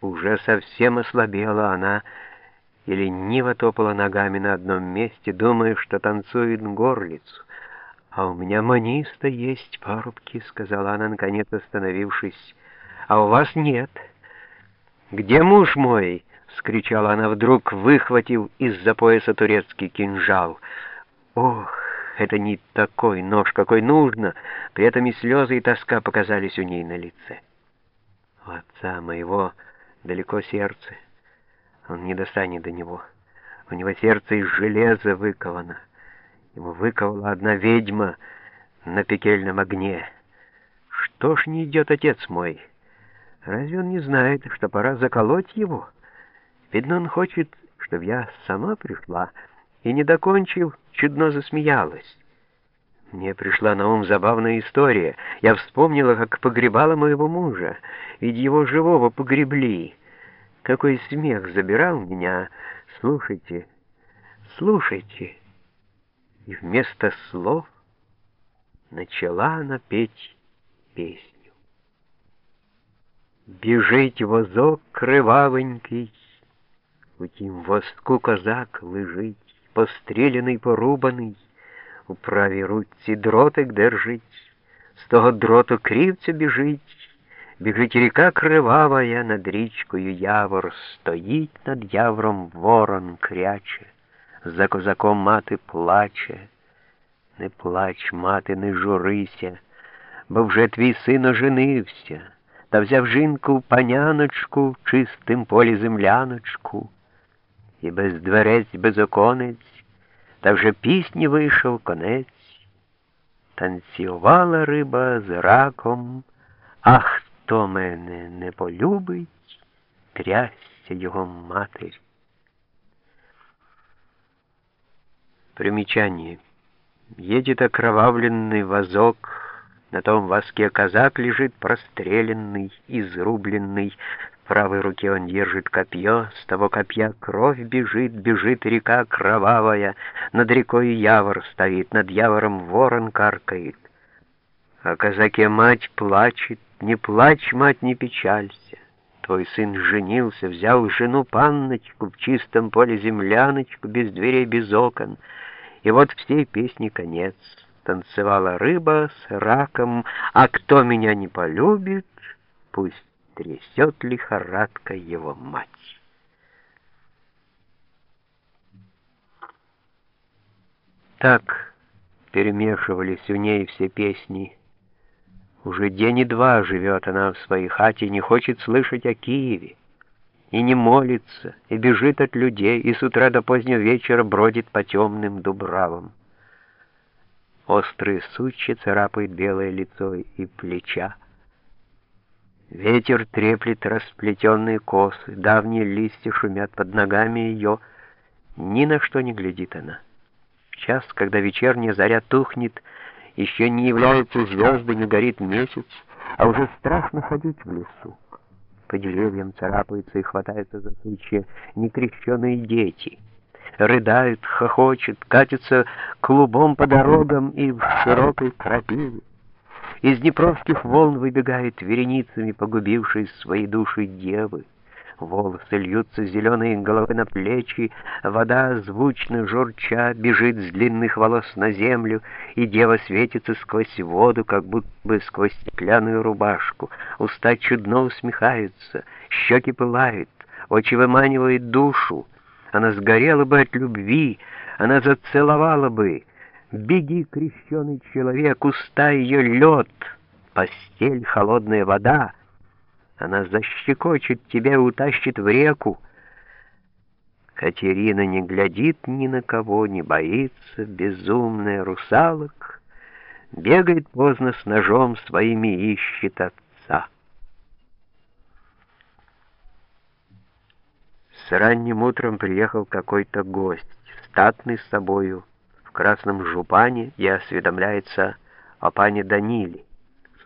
Уже совсем ослабела она, и лениво топала ногами на одном месте, думая, что танцует горлицу. «А у меня маниста есть, парубки», — сказала она, наконец остановившись. «А у вас нет». «Где муж мой?» — вскричала она вдруг, выхватив из-за пояса турецкий кинжал. «Ох, это не такой нож, какой нужно!» При этом и слезы, и тоска показались у ней на лице. У отца моего далеко сердце. Он не достанет до него. У него сердце из железа выковано. Ему выковала одна ведьма на пекельном огне. Что ж не идет отец мой?» Разве он не знает, что пора заколоть его? Видно, он хочет, чтобы я сама пришла, и, не докончив, чудно засмеялась. Мне пришла на ум забавная история. Я вспомнила, как погребала моего мужа, ведь его живого погребли. Какой смех забирал меня. Слушайте, слушайте. И вместо слов начала она петь песню. Біжить возок кривавенький, у тім воску козак лежить, постріляний, порубаний, у правій руці дротик держить, з того дроту крівця біжить, біжить ріка кривавая, над річкою явор стоїть над явром ворон кряче, за козаком мати плаче, не плач, мати, не журися, бо вже твій син оженився та взяв жінку паняночку в чистим полі земляночку, і без дверець, без оконець, та вже пісні вийшов конець. Танцювала риба з раком, а хто мене не полюбить, трясся його матері. Примечание. Едет окровавленный вазок на том воске казак лежит простреленный, изрубленный. Правой руке он держит копье, с того копья кровь бежит, бежит река кровавая. Над рекой явор стоит, над явором ворон каркает. А казаке мать плачет, не плачь, мать, не печалься. Твой сын женился, взял жену панночку в чистом поле земляночку, без дверей, без окон. И вот всей песни конец танцевала рыба с раком, а кто меня не полюбит, пусть трясет лихорадка его мать. Так перемешивались у ней все песни. Уже день и два живет она в своей хате, не хочет слышать о Киеве, и не молится, и бежит от людей, и с утра до позднего вечера бродит по темным дубравам. Острые сучья царапают белое лицо и плеча. Ветер треплет расплетенные косы, давние листья шумят под ногами ее. Ни на что не глядит она. В час, когда вечерняя заря тухнет, еще не являются звезды, не горит месяц, а уже страшно ходить в лесу. По деревьям царапаются и хватаются за сучья некрещенные дети — рыдают, хохочут, катятся клубом по дорогам и в широкой крапиве. Из днепровских волн выбегают вереницами погубившие свои души девы. Волосы льются зеленые головы на плечи, вода, звучно журча, бежит с длинных волос на землю, и дева светится сквозь воду, как будто бы сквозь стеклянную рубашку. Уста чудно усмехаются, щеки пылают, очи выманивают душу. Она сгорела бы от любви, она зацеловала бы. Беги, крещеный человек, уста ее лед, постель, холодная вода. Она защекочет тебя и утащит в реку. Катерина не глядит ни на кого, не боится, безумная русалок, бегает поздно с ножом своими ищет отца. С ранним утром приехал какой-то гость, статный с собою, красном жупане и осведомляется о пане Даниле.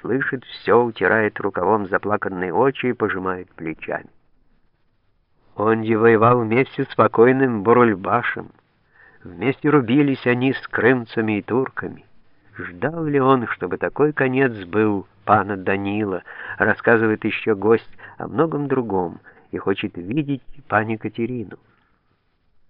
Слышит все, утирает рукавом заплаканные очи и пожимает плечами. Он не воевал вместе с спокойным Бурульбашем. Вместе рубились они с крымцами и турками. Ждал ли он, чтобы такой конец был пана Данила, рассказывает еще гость о многом другом, и хочет видеть пани Катерину.